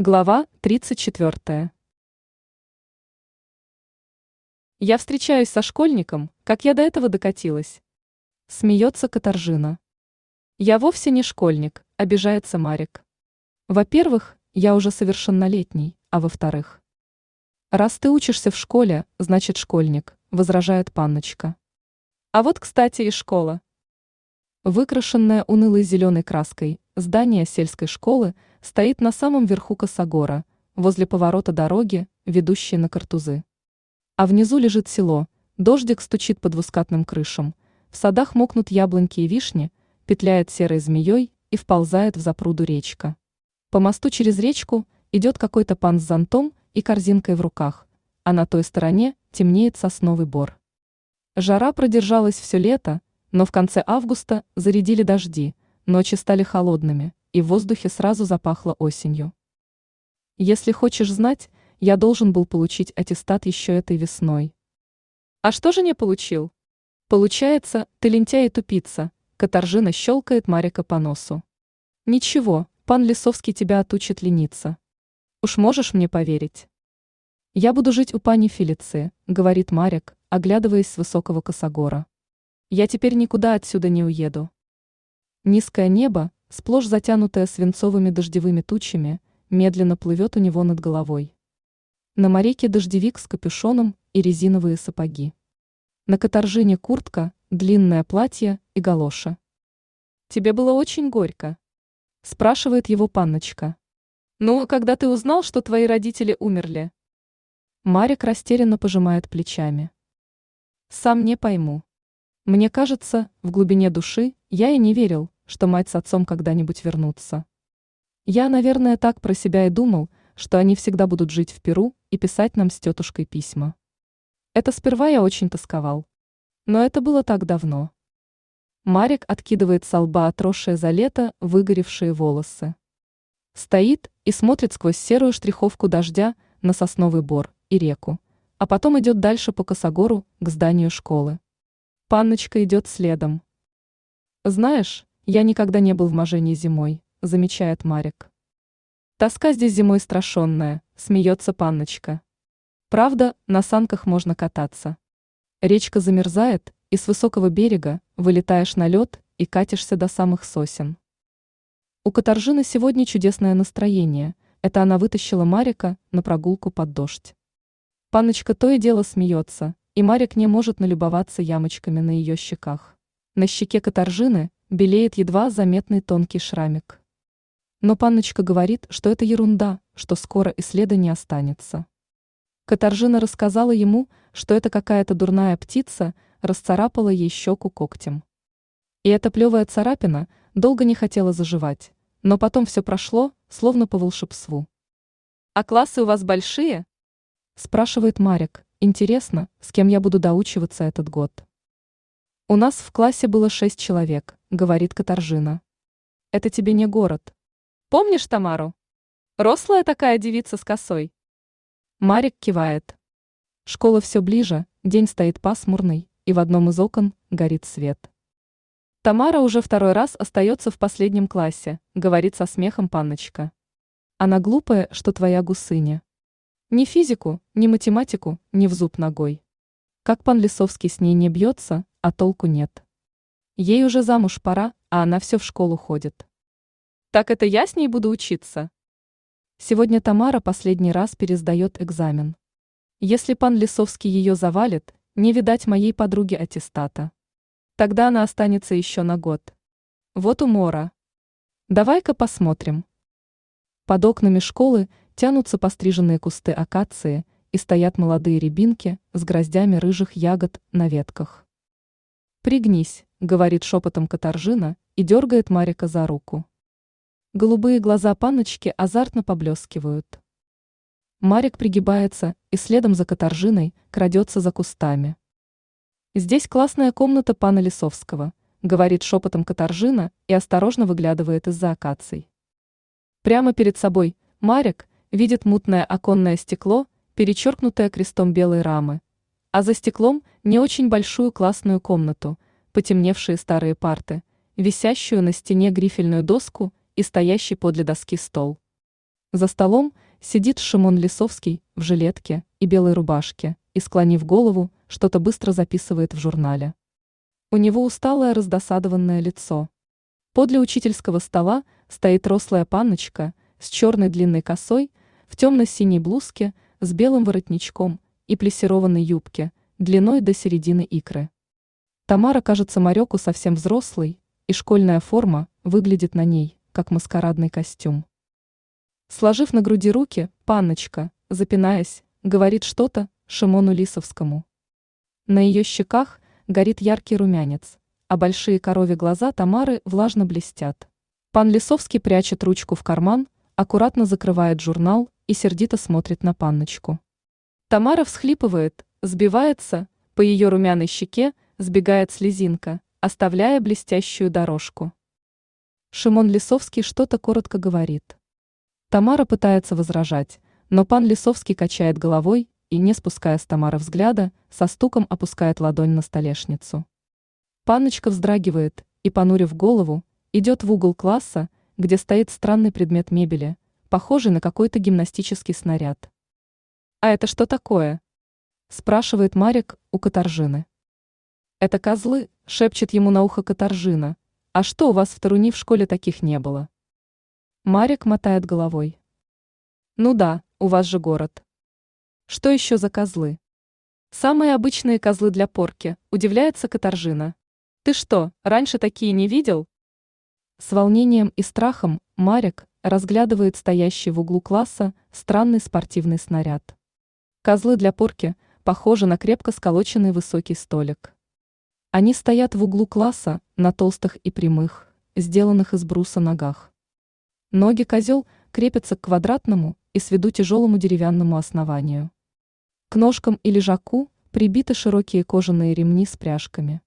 Глава 34. Я встречаюсь со школьником, как я до этого докатилась. Смеется Катаржина. Я вовсе не школьник, обижается Марик. Во-первых, я уже совершеннолетний, а во-вторых. Раз ты учишься в школе, значит школьник, возражает панночка. А вот, кстати, и школа. Выкрашенная унылой зеленой краской, здание сельской школы – стоит на самом верху Косогора, возле поворота дороги, ведущей на Картузы. А внизу лежит село, дождик стучит по двускатным крышам, в садах мокнут яблоньки и вишни, петляет серой змеей и вползает в запруду речка. По мосту через речку идет какой-то пан с зонтом и корзинкой в руках, а на той стороне темнеет сосновый бор. Жара продержалась все лето, но в конце августа зарядили дожди, ночи стали холодными, и в воздухе сразу запахло осенью. Если хочешь знать, я должен был получить аттестат еще этой весной. А что же не получил? Получается, ты лентяй и тупица, Катаржина щелкает Марика по носу. Ничего, пан Лисовский тебя отучит лениться. Уж можешь мне поверить. Я буду жить у пани Фелиции, говорит Марик, оглядываясь с высокого косогора. Я теперь никуда отсюда не уеду. Низкое небо, сплошь затянутая свинцовыми дождевыми тучами, медленно плывет у него над головой. На мореке дождевик с капюшоном и резиновые сапоги. На каторжине куртка, длинное платье и галоша. «Тебе было очень горько?» – спрашивает его панночка. «Ну, когда ты узнал, что твои родители умерли?» Марик растерянно пожимает плечами. «Сам не пойму. Мне кажется, в глубине души я и не верил, что мать с отцом когда-нибудь вернутся. Я, наверное, так про себя и думал, что они всегда будут жить в Перу и писать нам с тетушкой письма. Это сперва я очень тосковал. Но это было так давно. Марик откидывает со лба отросшие за лето выгоревшие волосы. Стоит и смотрит сквозь серую штриховку дождя на сосновый бор и реку, а потом идет дальше по косогору к зданию школы. Панночка идет следом. Знаешь, я никогда не был в Можении зимой, замечает Марик. Тоска здесь зимой страшенная, смеется панночка. Правда, на санках можно кататься. Речка замерзает, и с высокого берега вылетаешь на лед и катишься до самых сосен. У Катаржины сегодня чудесное настроение. Это она вытащила Марика на прогулку под дождь. Панночка то и дело смеется, и Марик не может налюбоваться ямочками на ее щеках. На щеке Катаржины белеет едва заметный тонкий шрамик. Но панночка говорит, что это ерунда, что скоро и следа не останется. Катаржина рассказала ему, что это какая-то дурная птица расцарапала ей щеку когтем. И эта плевая царапина долго не хотела заживать, но потом все прошло, словно по волшебству. «А классы у вас большие?» – спрашивает Марик. «Интересно, с кем я буду доучиваться этот год?» «У нас в классе было шесть человек», — говорит Катаржина. «Это тебе не город. Помнишь Тамару? Рослая такая девица с косой». Марик кивает. Школа все ближе, день стоит пасмурный, и в одном из окон горит свет. Тамара уже второй раз остается в последнем классе, говорит со смехом панночка. Она глупая, что твоя гусыня. Ни физику, ни математику, ни в зуб ногой. Как пан Лисовский с ней не бьется, а толку нет. Ей уже замуж пора, а она все в школу ходит. Так это я с ней буду учиться? Сегодня Тамара последний раз пересдает экзамен. Если пан Лисовский ее завалит, не видать моей подруге аттестата. Тогда она останется еще на год. Вот умора. Давай-ка посмотрим. Под окнами школы тянутся постриженные кусты акации и стоят молодые рябинки с гроздями рыжих ягод на ветках. «Пригнись», — говорит шепотом Катаржина и дергает Марика за руку. Голубые глаза паночки азартно поблескивают. Марик пригибается и следом за Катаржиной крадется за кустами. «Здесь классная комната пана Лисовского», — говорит шепотом Катаржина и осторожно выглядывает из-за акаций. Прямо перед собой Марик видит мутное оконное стекло, перечеркнутое крестом белой рамы, а за стеклом не очень большую классную комнату, потемневшие старые парты, висящую на стене грифельную доску и стоящий подле доски стол. За столом сидит Шимон Лисовский в жилетке и белой рубашке и, склонив голову, что-то быстро записывает в журнале. У него усталое раздосадованное лицо. Подле учительского стола стоит рослая панночка с черной длинной косой, в темно-синей блузке, с белым воротничком и плессированной юбке, длиной до середины икры. Тамара кажется Марёку совсем взрослой, и школьная форма выглядит на ней, как маскарадный костюм. Сложив на груди руки, панночка, запинаясь, говорит что-то Шимону Лисовскому. На ее щеках горит яркий румянец, а большие коровьи глаза Тамары влажно блестят. Пан Лисовский прячет ручку в карман, аккуратно закрывает журнал и сердито смотрит на панночку. Тамара всхлипывает, сбивается, по ее румяной щеке сбегает слезинка, оставляя блестящую дорожку. Шимон Лисовский что-то коротко говорит. Тамара пытается возражать, но пан Лисовский качает головой и, не спуская с Тамары взгляда, со стуком опускает ладонь на столешницу. Панночка вздрагивает и, понурив голову, идет в угол класса, где стоит странный предмет мебели, похожий на какой-то гимнастический снаряд. «А это что такое?» – спрашивает Марик у Катаржины. «Это козлы», – шепчет ему на ухо Катаржина. «А что у вас в Таруни в школе таких не было?» Марик мотает головой. Ну да, у вас же город. Что еще за козлы? Самые обычные козлы для порки, удивляется Катаржина. Ты что, раньше такие не видел? С волнением и страхом Марик разглядывает стоящий в углу класса странный спортивный снаряд. Козлы для порки похожи на крепко сколоченный высокий столик. Они стоят в углу класса на толстых и прямых, сделанных из бруса ногах. Ноги козел крепятся к квадратному и с виду тяжелому деревянному основанию. К ножкам и лежаку прибиты широкие кожаные ремни с пряжками.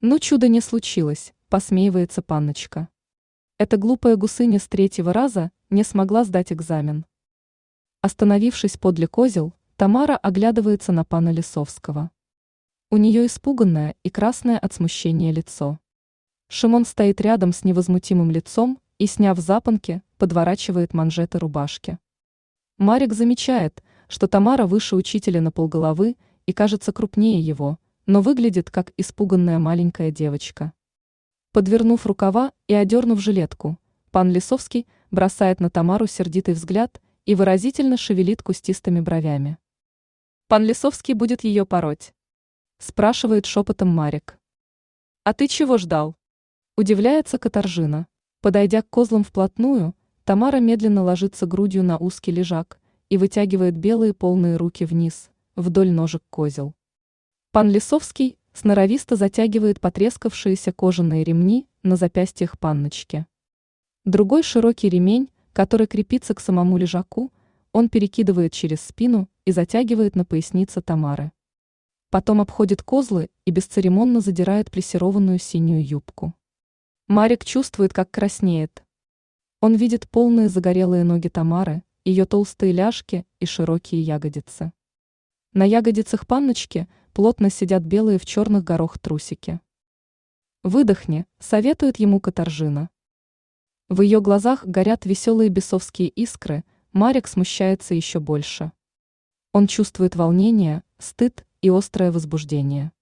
Ну чудо не случилось, посмеивается панночка. Эта глупая гусыня с третьего раза не смогла сдать экзамен. Остановившись подле козел, Тамара оглядывается на пана Лисовского. У нее испуганное и красное от смущения лицо. Шимон стоит рядом с невозмутимым лицом и, сняв запонки, подворачивает манжеты рубашки. Марик замечает, что Тамара выше учителя на полголовы и кажется крупнее его, но выглядит как испуганная маленькая девочка. Подвернув рукава и одернув жилетку, пан Лисовский бросает на Тамару сердитый взгляд и выразительно шевелит кустистыми бровями. «Пан Лисовский будет ее пороть?» – спрашивает шепотом Марик. «А ты чего ждал?» – удивляется Катаржина. Подойдя к козлам вплотную, Тамара медленно ложится грудью на узкий лежак и вытягивает белые полные руки вниз, вдоль ножек козел. Пан Лисовский сноровисто затягивает потрескавшиеся кожаные ремни на запястьях панночки. Другой широкий ремень, который крепится к самому лежаку, он перекидывает через спину и затягивает на пояснице Тамары. Потом обходит козлы и бесцеремонно задирает плессированную синюю юбку. Марик чувствует, как краснеет. Он видит полные загорелые ноги Тамары, ее толстые ляжки и широкие ягодицы. На ягодицах панночки плотно сидят белые в черных горох трусики. «Выдохни», — советует ему Катаржина. В ее глазах горят веселые бесовские искры, Марик смущается еще больше. Он чувствует волнение, стыд и острое возбуждение.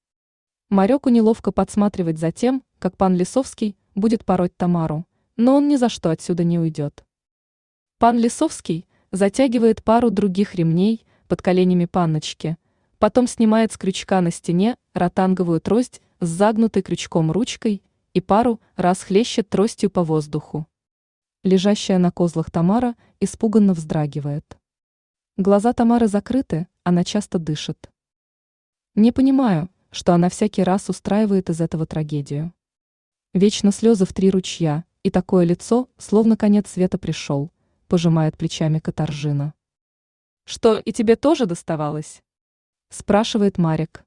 Мареку неловко подсматривать за тем, как пан Лисовский будет пороть Тамару, но он ни за что отсюда не уйдет. Пан Лисовский затягивает пару других ремней под коленями панночки, потом снимает с крючка на стене ротанговую трость с загнутой крючком ручкой и пару раз хлещет тростью по воздуху. Лежащая на козлах Тамара испуганно вздрагивает. Глаза Тамары закрыты, она часто дышит. Не понимаю, что она всякий раз устраивает из этого трагедию. Вечно слезы в три ручья, и такое лицо, словно конец света пришел, пожимает плечами Катаржина. Что, и тебе тоже доставалось? Спрашивает Марик.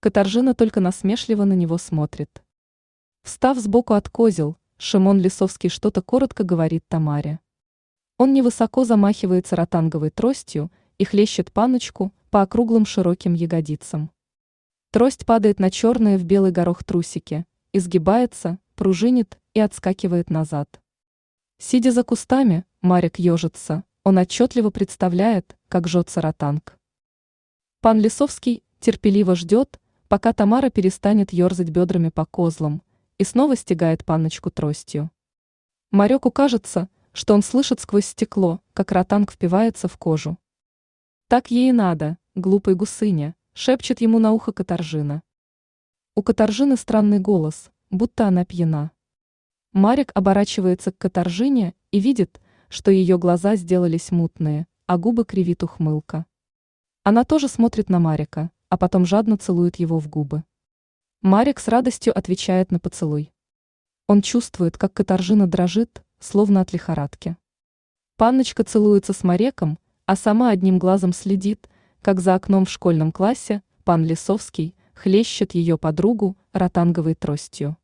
Катаржина только насмешливо на него смотрит. Встав сбоку от козел, Шимон Лисовский что-то коротко говорит Тамаре. Он невысоко замахивается ротанговой тростью и хлещет паночку по округлым широким ягодицам. Трость падает на черные в белый горох трусики, изгибается, пружинит и отскакивает назад. Сидя за кустами, Марик ежится, он отчетливо представляет, как жжется ротанг. Пан Лисовский терпеливо ждет, пока Тамара перестанет ерзать бедрами по козлам и снова стегает панночку тростью. Марёку кажется, что он слышит сквозь стекло, как ротанг впивается в кожу. Так ей и надо, глупой гусыня, шепчет ему на ухо Катаржина. У Катаржины странный голос, будто она пьяна. Марик оборачивается к Катаржине и видит, что ее глаза сделались мутные, а губы кривит ухмылка. Она тоже смотрит на Марика, а потом жадно целует его в губы. Марик с радостью отвечает на поцелуй. Он чувствует, как Катаржина дрожит, словно от лихорадки. Панночка целуется с Мареком, а сама одним глазом следит, как за окном в школьном классе пан Лисовский хлещет ее подругу ротанговой тростью.